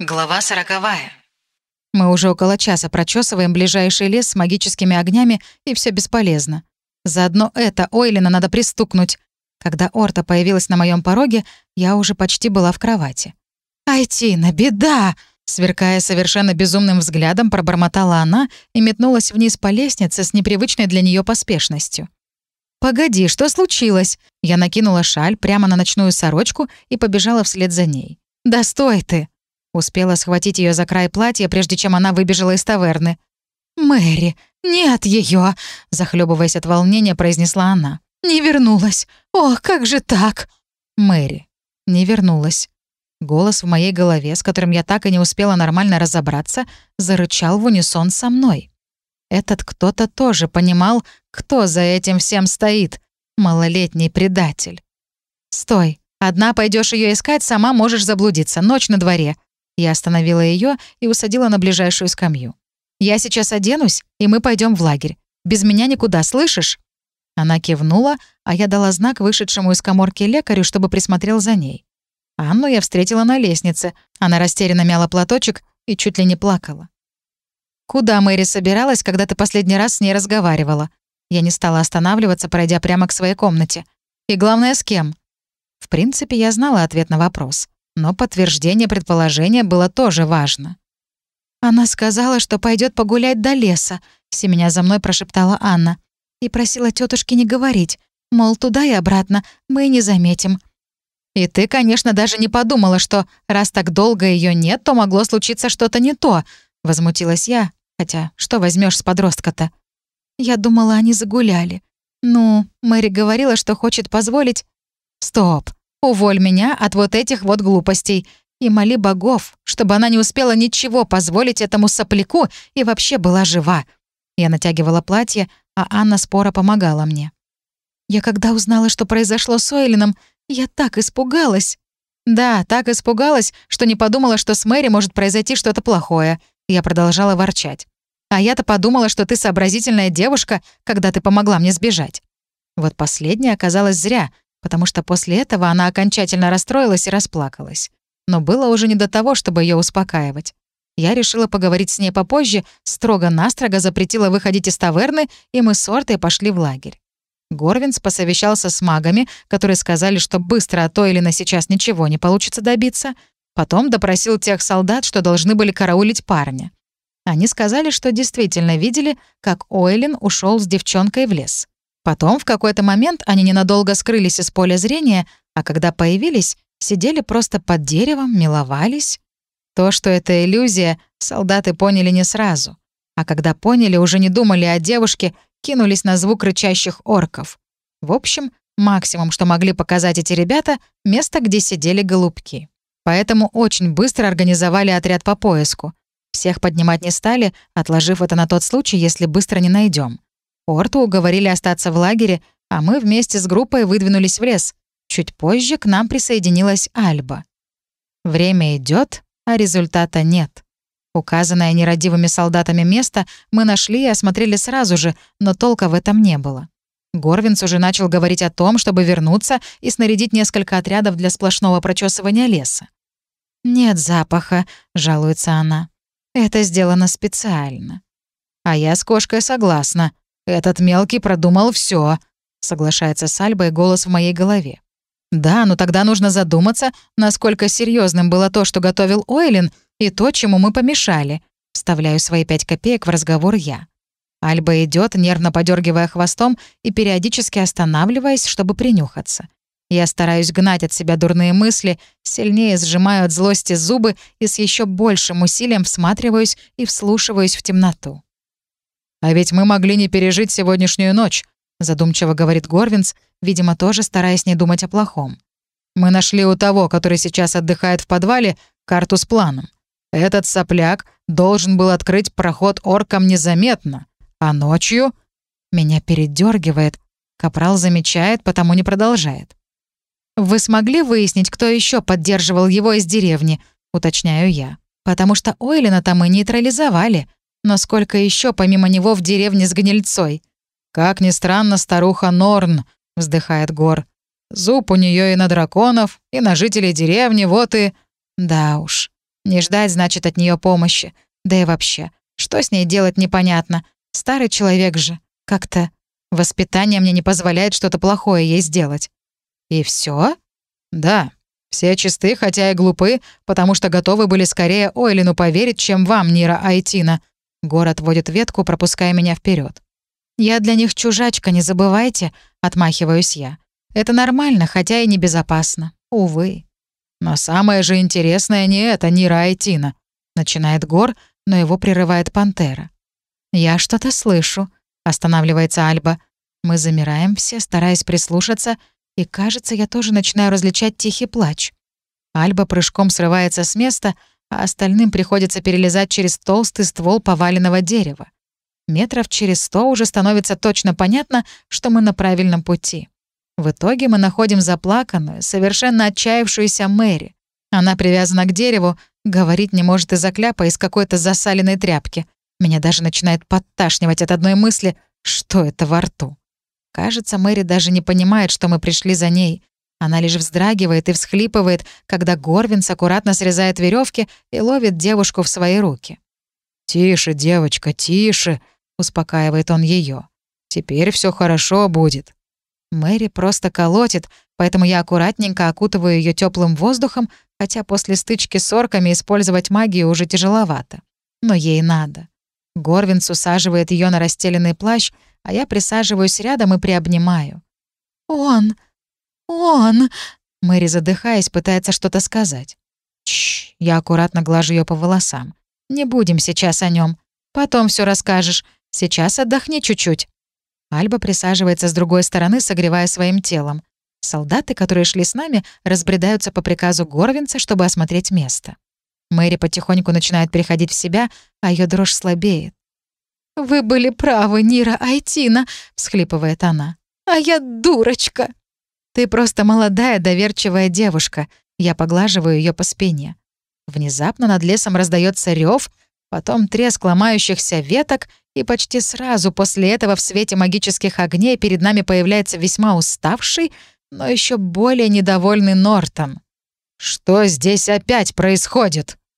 Глава сороковая. Мы уже около часа прочесываем ближайший лес с магическими огнями, и все бесполезно. Заодно это Ойлина надо пристукнуть. Когда Орта появилась на моем пороге, я уже почти была в кровати. «Айтина, беда!» Сверкая совершенно безумным взглядом, пробормотала она и метнулась вниз по лестнице с непривычной для нее поспешностью. «Погоди, что случилось?» Я накинула шаль прямо на ночную сорочку и побежала вслед за ней. «Да стой ты!» Успела схватить ее за край платья, прежде чем она выбежала из таверны. «Мэри, нет ее! захлебываясь от волнения, произнесла она. «Не вернулась! Ох, как же так?» «Мэри, не вернулась». Голос в моей голове, с которым я так и не успела нормально разобраться, зарычал в унисон со мной. Этот кто-то тоже понимал, кто за этим всем стоит. Малолетний предатель. «Стой. Одна пойдешь ее искать, сама можешь заблудиться. Ночь на дворе. Я остановила ее и усадила на ближайшую скамью. «Я сейчас оденусь, и мы пойдем в лагерь. Без меня никуда, слышишь?» Она кивнула, а я дала знак вышедшему из коморки лекарю, чтобы присмотрел за ней. Анну я встретила на лестнице. Она растерянно мяла платочек и чуть ли не плакала. «Куда Мэри собиралась, когда ты последний раз с ней разговаривала?» Я не стала останавливаться, пройдя прямо к своей комнате. «И главное, с кем?» В принципе, я знала ответ на вопрос но подтверждение предположения было тоже важно. «Она сказала, что пойдет погулять до леса», — семеня за мной прошептала Анна. «И просила тетушке не говорить, мол, туда и обратно, мы не заметим». «И ты, конечно, даже не подумала, что раз так долго ее нет, то могло случиться что-то не то», — возмутилась я. «Хотя, что возьмешь с подростка-то?» Я думала, они загуляли. Ну, Мэри говорила, что хочет позволить... Стоп. Уволь меня от вот этих вот глупостей. И моли богов, чтобы она не успела ничего позволить этому сопляку и вообще была жива. Я натягивала платье, а Анна спора помогала мне. Я когда узнала, что произошло с Ойлином, я так испугалась. Да, так испугалась, что не подумала, что с Мэри может произойти что-то плохое. Я продолжала ворчать. А я-то подумала, что ты сообразительная девушка, когда ты помогла мне сбежать. Вот последнее оказалось зря, потому что после этого она окончательно расстроилась и расплакалась. Но было уже не до того, чтобы ее успокаивать. Я решила поговорить с ней попозже, строго-настрого запретила выходить из таверны, и мы с Ортой пошли в лагерь. Горвинс посовещался с магами, которые сказали, что быстро от Ойлина сейчас ничего не получится добиться. Потом допросил тех солдат, что должны были караулить парня. Они сказали, что действительно видели, как Ойлин ушел с девчонкой в лес. Потом в какой-то момент они ненадолго скрылись из поля зрения, а когда появились, сидели просто под деревом, миловались. То, что это иллюзия, солдаты поняли не сразу. А когда поняли, уже не думали о девушке, кинулись на звук рычащих орков. В общем, максимум, что могли показать эти ребята, место, где сидели голубки. Поэтому очень быстро организовали отряд по поиску. Всех поднимать не стали, отложив это на тот случай, если быстро не найдем. Орту уговорили остаться в лагере, а мы вместе с группой выдвинулись в лес. Чуть позже к нам присоединилась Альба. Время идет, а результата нет. Указанное нерадивыми солдатами место мы нашли и осмотрели сразу же, но толка в этом не было. Горвинс уже начал говорить о том, чтобы вернуться и снарядить несколько отрядов для сплошного прочесывания леса. «Нет запаха», — жалуется она. «Это сделано специально». «А я с кошкой согласна», «Этот мелкий продумал все, соглашается с Альбой голос в моей голове. «Да, но тогда нужно задуматься, насколько серьезным было то, что готовил Ойлин, и то, чему мы помешали». Вставляю свои пять копеек в разговор я. Альба идет, нервно подергивая хвостом и периодически останавливаясь, чтобы принюхаться. Я стараюсь гнать от себя дурные мысли, сильнее сжимаю от злости зубы и с еще большим усилием всматриваюсь и вслушиваюсь в темноту. «А ведь мы могли не пережить сегодняшнюю ночь», — задумчиво говорит Горвинс, видимо, тоже стараясь не думать о плохом. «Мы нашли у того, который сейчас отдыхает в подвале, карту с планом. Этот сопляк должен был открыть проход оркам незаметно, а ночью...» Меня передергивает. Капрал замечает, потому не продолжает. «Вы смогли выяснить, кто еще поддерживал его из деревни?» — уточняю я. «Потому что Ойлина-то мы нейтрализовали. Но сколько еще помимо него в деревне с гнильцой? Как ни странно, старуха Норн, вздыхает Гор. Зуб у нее и на драконов, и на жителей деревни, вот и... Да уж. Не ждать, значит, от нее помощи. Да и вообще, что с ней делать непонятно. Старый человек же. Как-то воспитание мне не позволяет что-то плохое ей сделать. И все? Да. Все чисты, хотя и глупы, потому что готовы были скорее Ойлину поверить, чем вам, Нира Айтина. Город водит ветку, пропуская меня вперед. «Я для них чужачка, не забывайте», — отмахиваюсь я. «Это нормально, хотя и небезопасно. Увы». «Но самое же интересное не это, Нира Айтина», — начинает Гор, но его прерывает Пантера. «Я что-то слышу», — останавливается Альба. Мы замираем все, стараясь прислушаться, и, кажется, я тоже начинаю различать тихий плач. Альба прыжком срывается с места, а остальным приходится перелезать через толстый ствол поваленного дерева. Метров через сто уже становится точно понятно, что мы на правильном пути. В итоге мы находим заплаканную, совершенно отчаявшуюся Мэри. Она привязана к дереву, говорить не может из-за кляпа из какой-то засаленной тряпки. Меня даже начинает подташнивать от одной мысли, что это во рту. Кажется, Мэри даже не понимает, что мы пришли за ней. Она лишь вздрагивает и всхлипывает, когда Горвинс аккуратно срезает веревки и ловит девушку в свои руки. «Тише, девочка, тише», — успокаивает он ее. «Теперь все хорошо будет». Мэри просто колотит, поэтому я аккуратненько окутываю ее теплым воздухом, хотя после стычки с орками использовать магию уже тяжеловато. Но ей надо. Горвинс усаживает ее на расстеленный плащ, а я присаживаюсь рядом и приобнимаю. «Он! Он!» Мэри, задыхаясь, пытается что-то сказать. Чш, я аккуратно глажу ее по волосам. Не будем сейчас о нем. Потом все расскажешь. Сейчас отдохни чуть-чуть. Альба присаживается с другой стороны, согревая своим телом. Солдаты, которые шли с нами, разбредаются по приказу Горвинца, чтобы осмотреть место. Мэри потихоньку начинает приходить в себя, а ее дрожь слабеет. «Вы были правы, Нира Айтина», — всхлипывает она. «А я дурочка». «Ты просто молодая, доверчивая девушка». Я поглаживаю ее по спине. Внезапно над лесом раздается рев, потом треск ломающихся веток, и почти сразу после этого в свете магических огней перед нами появляется весьма уставший, но еще более недовольный Нортон. «Что здесь опять происходит?»